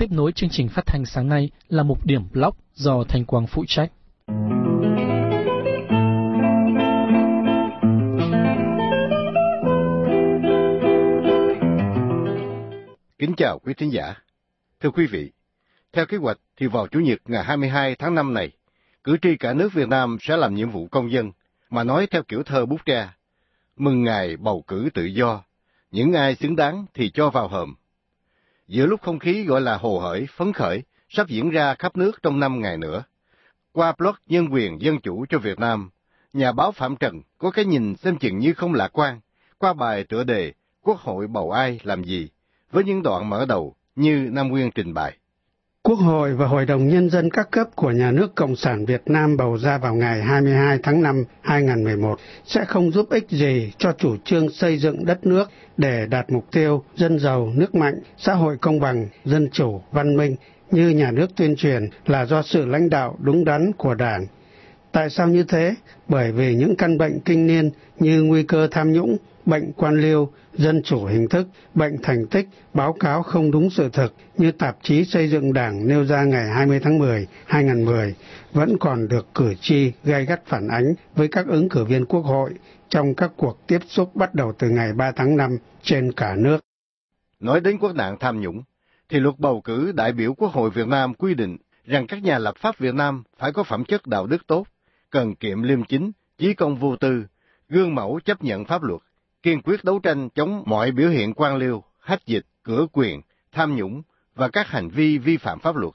Tiếp nối chương trình phát thanh sáng nay là một điểm blog do Thanh Quang phụ trách. Kính chào quý thính giả. Thưa quý vị, theo kế hoạch thì vào Chủ nhật ngày 22 tháng 5 này, cử tri cả nước Việt Nam sẽ làm nhiệm vụ công dân, mà nói theo kiểu thơ bút tre. Mừng ngày bầu cử tự do, những ai xứng đáng thì cho vào hòm. Giữa lúc không khí gọi là hồ hởi, phấn khởi, sắp diễn ra khắp nước trong năm ngày nữa. Qua blog Nhân quyền Dân chủ cho Việt Nam, nhà báo Phạm Trần có cái nhìn xem chừng như không lạc quan, qua bài tựa đề Quốc hội bầu ai làm gì, với những đoạn mở đầu như Nam Nguyên trình bày. Quốc hội và Hội đồng Nhân dân các cấp của Nhà nước Cộng sản Việt Nam bầu ra vào ngày 22 tháng 5 2011 sẽ không giúp ích gì cho chủ trương xây dựng đất nước để đạt mục tiêu dân giàu, nước mạnh, xã hội công bằng, dân chủ, văn minh như nhà nước tuyên truyền là do sự lãnh đạo đúng đắn của Đảng. Tại sao như thế? Bởi vì những căn bệnh kinh niên như nguy cơ tham nhũng, bệnh quan liêu, dân chủ hình thức, bệnh thành tích, báo cáo không đúng sự thực như tạp chí xây dựng đảng nêu ra ngày 20 tháng 10, 2010, vẫn còn được cử tri gay gắt phản ánh với các ứng cử viên quốc hội trong các cuộc tiếp xúc bắt đầu từ ngày 3 tháng 5 trên cả nước. Nói đến quốc nạn tham nhũng, thì luật bầu cử đại biểu Quốc hội Việt Nam quy định rằng các nhà lập pháp Việt Nam phải có phẩm chất đạo đức tốt, cần kiệm liêm chính, chí công vô tư, gương mẫu chấp nhận pháp luật, kiên quyết đấu tranh chống mọi biểu hiện quan liêu, hách dịch, cửa quyền, tham nhũng và các hành vi vi phạm pháp luật.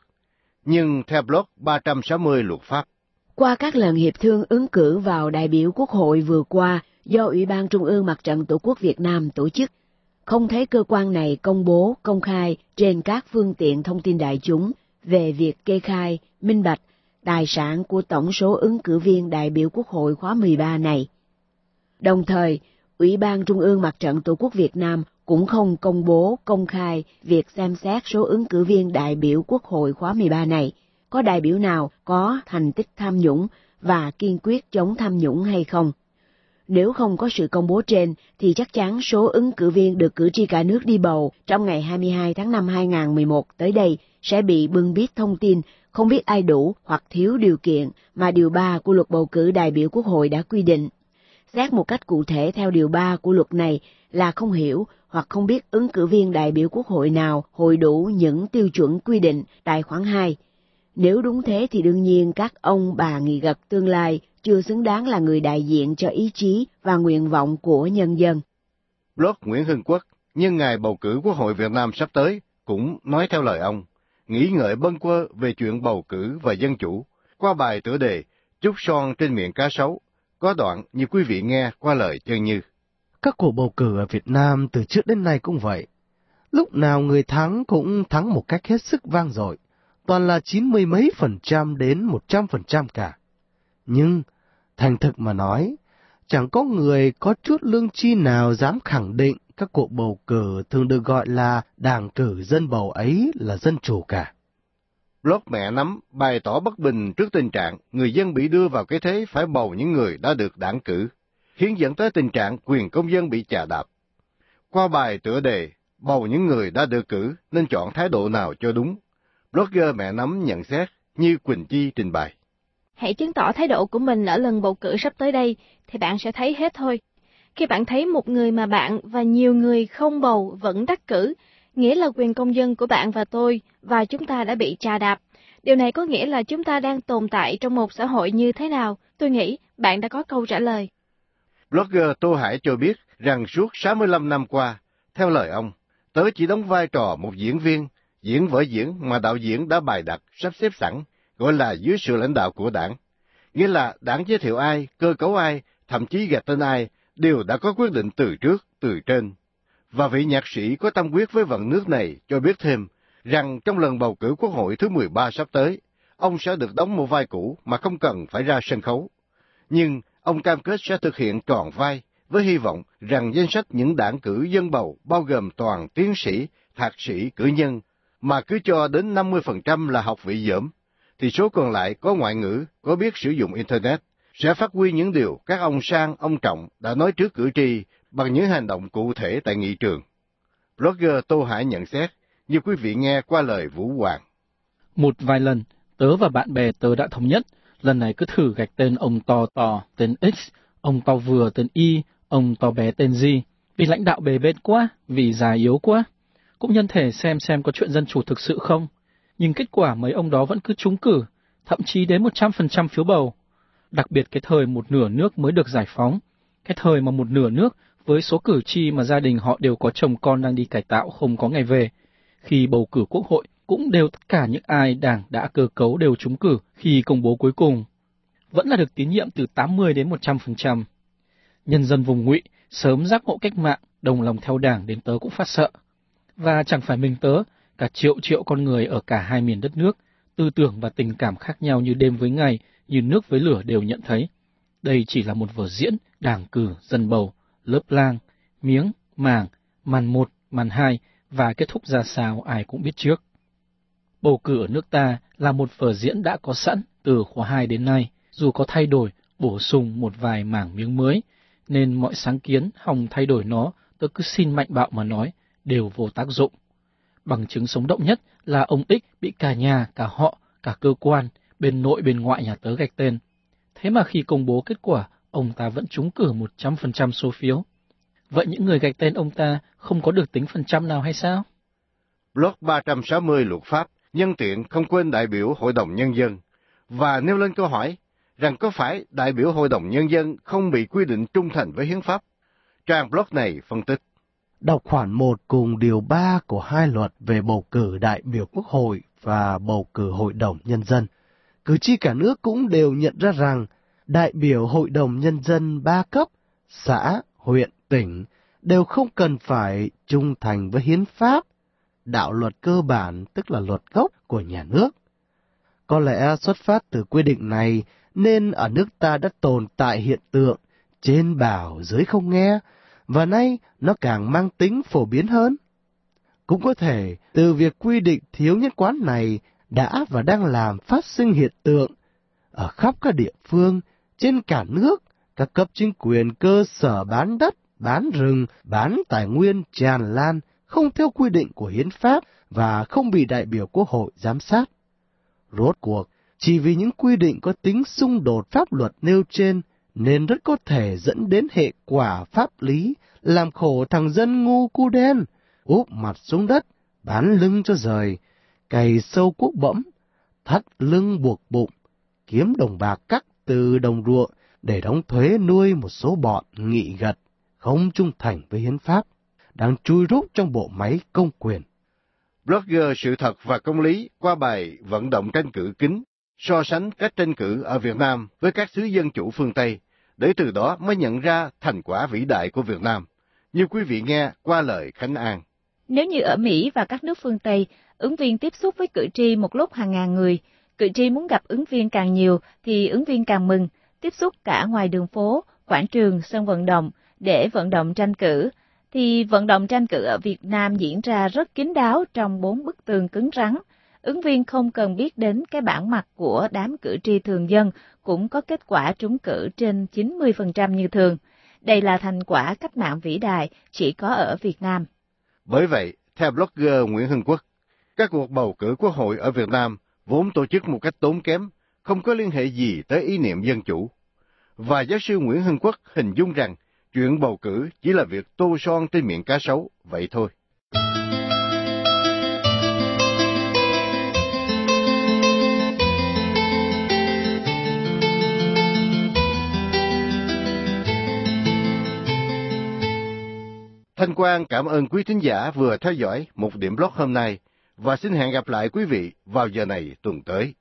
Nhưng theo blog 360 luật pháp, qua các lần hiệp thương ứng cử vào đại biểu Quốc hội vừa qua do Ủy ban Trung ương Mặt trận Tổ quốc Việt Nam tổ chức, không thấy cơ quan này công bố công khai trên các phương tiện thông tin đại chúng về việc kê khai, minh bạch, tài sản của tổng số ứng cử viên đại biểu Quốc hội khóa 13 này. Đồng thời, Ủy ban Trung ương Mặt trận Tổ quốc Việt Nam cũng không công bố công khai việc xem xét số ứng cử viên đại biểu Quốc hội khóa 13 này, có đại biểu nào có thành tích tham nhũng và kiên quyết chống tham nhũng hay không. Nếu không có sự công bố trên, thì chắc chắn số ứng cử viên được cử tri cả nước đi bầu trong ngày 22 tháng 5 2011 tới đây sẽ bị bưng biết thông tin không biết ai đủ hoặc thiếu điều kiện mà Điều 3 của luật bầu cử đại biểu Quốc hội đã quy định. Xét một cách cụ thể theo Điều 3 của luật này là không hiểu hoặc không biết ứng cử viên đại biểu Quốc hội nào hội đủ những tiêu chuẩn quy định tại khoản 2. Nếu đúng thế thì đương nhiên các ông bà nghị gật tương lai chưa xứng đáng là người đại diện cho ý chí và nguyện vọng của nhân dân. Blog Nguyễn Hưng Quốc, nhân ngày bầu cử Quốc hội Việt Nam sắp tới, cũng nói theo lời ông, nghĩ ngợi bâng quơ về chuyện bầu cử và dân chủ, qua bài tựa đề Chút son trên miệng cá sấu, có đoạn như quý vị nghe qua lời chân như. Các cuộc bầu cử ở Việt Nam từ trước đến nay cũng vậy. Lúc nào người thắng cũng thắng một cách hết sức vang dội, toàn là chín mươi mấy phần trăm đến một trăm phần trăm cả. Nhưng Thành thực mà nói, chẳng có người có chút lương chi nào dám khẳng định các cuộc bầu cử thường được gọi là đảng cử dân bầu ấy là dân chủ cả. Blog mẹ nắm bày tỏ bất bình trước tình trạng người dân bị đưa vào cái thế phải bầu những người đã được đảng cử, khiến dẫn tới tình trạng quyền công dân bị chà đạp. Qua bài tựa đề Bầu những người đã được cử nên chọn thái độ nào cho đúng, blogger mẹ nắm nhận xét như Quỳnh Chi trình bày. Hãy chứng tỏ thái độ của mình ở lần bầu cử sắp tới đây, thì bạn sẽ thấy hết thôi. Khi bạn thấy một người mà bạn và nhiều người không bầu vẫn đắc cử, nghĩa là quyền công dân của bạn và tôi và chúng ta đã bị trà đạp. Điều này có nghĩa là chúng ta đang tồn tại trong một xã hội như thế nào? Tôi nghĩ bạn đã có câu trả lời. Blogger Tô Hải cho biết rằng suốt 65 năm qua, theo lời ông, tớ chỉ đóng vai trò một diễn viên, diễn vở diễn mà đạo diễn đã bài đặt, sắp xếp sẵn, gọi là dưới sự lãnh đạo của đảng. Nghĩa là đảng giới thiệu ai, cơ cấu ai, thậm chí gạch tên ai, đều đã có quyết định từ trước, từ trên. Và vị nhạc sĩ có tâm quyết với vận nước này cho biết thêm rằng trong lần bầu cử quốc hội thứ 13 sắp tới, ông sẽ được đóng một vai cũ mà không cần phải ra sân khấu. Nhưng ông cam kết sẽ thực hiện tròn vai với hy vọng rằng danh sách những đảng cử dân bầu bao gồm toàn tiến sĩ, thạc sĩ, cử nhân, mà cứ cho đến 50% là học vị dởm, thì số còn lại có ngoại ngữ, có biết sử dụng Internet, sẽ phát huy những điều các ông Sang, ông Trọng đã nói trước cử tri bằng những hành động cụ thể tại nghị trường. Blogger Tô Hải nhận xét, như quý vị nghe qua lời Vũ Hoàng. Một vài lần, tớ và bạn bè tớ đã thống nhất, lần này cứ thử gạch tên ông to to tên X, ông to vừa tên Y, ông to bé tên Z, vì lãnh đạo bề bên quá, vì già yếu quá. Cũng nhân thể xem xem có chuyện dân chủ thực sự không. Nhưng kết quả mấy ông đó vẫn cứ trúng cử, thậm chí đến 100% phiếu bầu. Đặc biệt cái thời một nửa nước mới được giải phóng, cái thời mà một nửa nước với số cử tri mà gia đình họ đều có chồng con đang đi cải tạo không có ngày về. Khi bầu cử quốc hội, cũng đều tất cả những ai đảng đã cơ cấu đều trúng cử khi công bố cuối cùng. Vẫn là được tín nhiệm từ 80 đến 100%. Nhân dân vùng ngụy sớm giác ngộ cách mạng, đồng lòng theo đảng đến tớ cũng phát sợ. Và chẳng phải mình tớ, cả triệu triệu con người ở cả hai miền đất nước, tư tưởng và tình cảm khác nhau như đêm với ngày, như nước với lửa đều nhận thấy. Đây chỉ là một vở diễn, đảng cử, dân bầu, lớp lang, miếng, màng, màn một, màn hai và kết thúc ra sao ai cũng biết trước. Bầu cử ở nước ta là một vở diễn đã có sẵn từ khóa 2 đến nay, dù có thay đổi, bổ sung một vài mảng miếng mới, nên mọi sáng kiến hòng thay đổi nó, tôi cứ xin mạnh bạo mà nói, đều vô tác dụng. Bằng chứng sống động nhất là ông X bị cả nhà, cả họ, cả cơ quan, bên nội bên ngoại nhà tớ gạch tên. Thế mà khi công bố kết quả, ông ta vẫn trúng cử 100% số phiếu. Vậy những người gạch tên ông ta không có được tính phần trăm nào hay sao? Block 360 luật pháp nhân tiện không quên đại biểu Hội đồng Nhân dân, và nêu lên câu hỏi rằng có phải đại biểu Hội đồng Nhân dân không bị quy định trung thành với hiến pháp? Trang blog này phân tích. Đọc khoản 1 cùng điều 3 của hai luật về bầu cử đại biểu Quốc hội và bầu cử Hội đồng Nhân dân. Cử tri cả nước cũng đều nhận ra rằng đại biểu Hội đồng Nhân dân ba cấp, xã, huyện, tỉnh, đều không cần phải trung thành với hiến pháp, đạo luật cơ bản tức là luật gốc của nhà nước. Có lẽ xuất phát từ quy định này nên ở nước ta đã tồn tại hiện tượng trên bảo dưới không nghe, và nay nó càng mang tính phổ biến hơn. Cũng có thể từ việc quy định thiếu nhất quán này đã và đang làm phát sinh hiện tượng ở khắp các địa phương trên cả nước, các cấp chính quyền cơ sở bán đất, bán rừng, bán tài nguyên tràn lan, không theo quy định của hiến pháp và không bị đại biểu quốc hội giám sát. Rốt cuộc, chỉ vì những quy định có tính xung đột pháp luật nêu trên nên rất có thể dẫn đến hệ quả pháp lý làm khổ thằng dân ngu cu đen, úp mặt xuống đất, bán lưng cho rời, cày sâu quốc bẫm, thắt lưng buộc bụng, kiếm đồng bạc cắt từ đồng ruộng để đóng thuế nuôi một số bọn nghị gật, không trung thành với hiến pháp, đang chui rút trong bộ máy công quyền. Blogger Sự thật và Công lý qua bài vận động tranh cử kính, so sánh cách tranh cử ở Việt Nam với các xứ dân chủ phương Tây, để từ đó mới nhận ra thành quả vĩ đại của Việt Nam. Như quý vị nghe qua lời Khánh An. Nếu như ở Mỹ và các nước phương Tây, ứng viên tiếp xúc với cử tri một lúc hàng ngàn người, cử tri muốn gặp ứng viên càng nhiều thì ứng viên càng mừng, tiếp xúc cả ngoài đường phố, quảng trường, sân vận động để vận động tranh cử, thì vận động tranh cử ở Việt Nam diễn ra rất kín đáo trong bốn bức tường cứng rắn. Ứng viên không cần biết đến cái bản mặt của đám cử tri thường dân cũng có kết quả trúng cử trên 90% như thường. Đây là thành quả cách mạng vĩ đại chỉ có ở Việt Nam. Bởi vậy, theo blogger Nguyễn Hưng Quốc, các cuộc bầu cử quốc hội ở Việt Nam vốn tổ chức một cách tốn kém, không có liên hệ gì tới ý niệm dân chủ. Và giáo sư Nguyễn Hưng Quốc hình dung rằng chuyện bầu cử chỉ là việc tô son trên miệng cá sấu, vậy thôi. Thanh Quang cảm ơn quý thính giả vừa theo dõi một điểm blog hôm nay và xin hẹn gặp lại quý vị vào giờ này tuần tới.